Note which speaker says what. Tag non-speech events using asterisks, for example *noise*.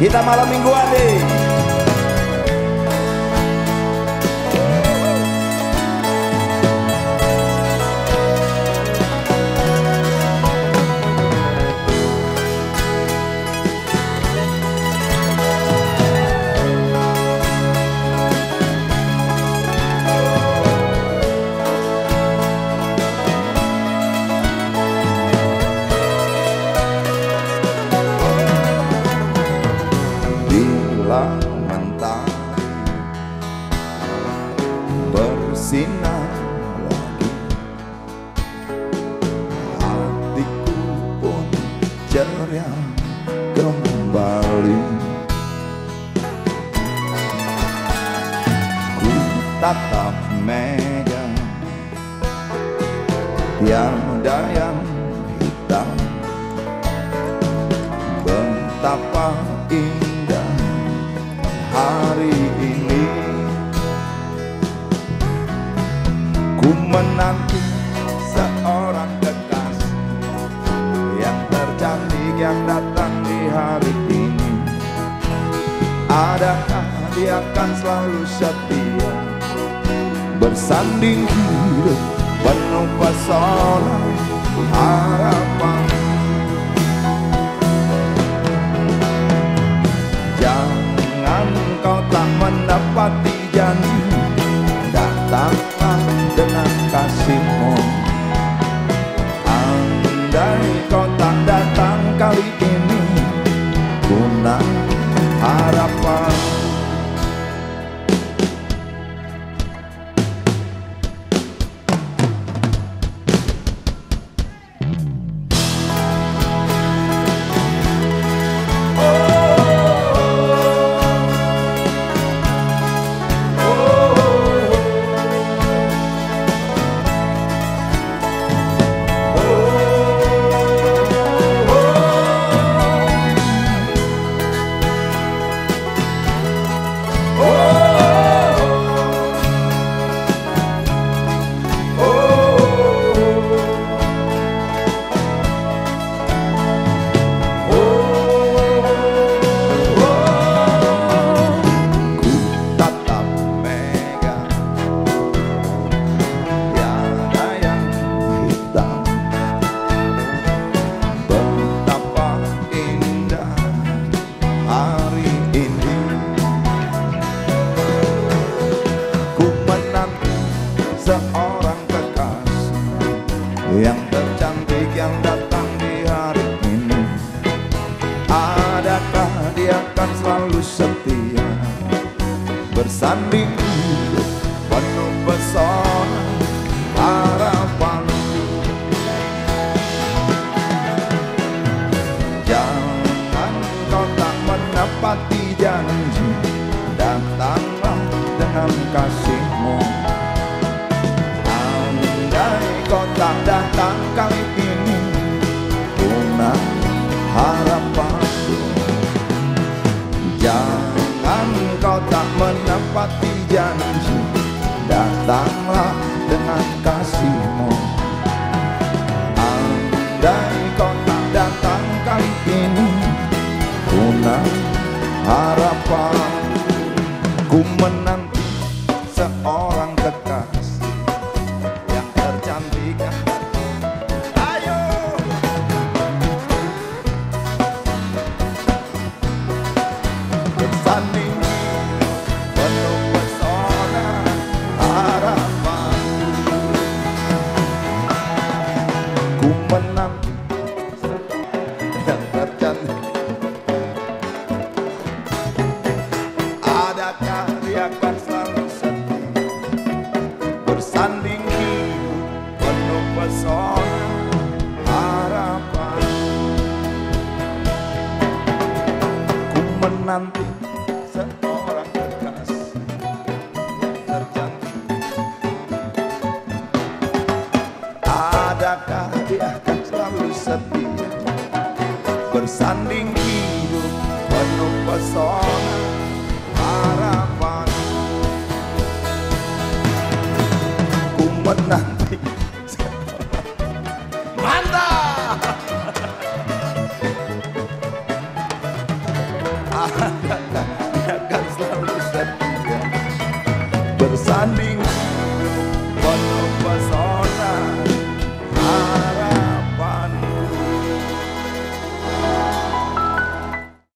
Speaker 1: e da Malaminguade. Bersinar lagi. Hatiku pun ceria kembali. Ku tatap meja. Tiada yang hitam. Betapa indah hari ini menanti seorang kekasih Yang tercantik yang datang di hari ini. Adakah dia akan selalu setia Bersanding hidup penuh pesona harapan datang kali ini yang tercantik yang datang di hari ini. Adakah dia akan selalu setia Bersanding penuh pesona janji Datanglah dengan kasihmu. Kau tak datang kali ini Punah harapanku Jangan kau tak menepati janji Datanglah Ku menanti seorang menanti seorang kekasih yang tercantik Adakah dia akan selalu setia Bersanding hidup penuh pesona harapan buat nanti. Mantap. *laughs* akan selalu bersanding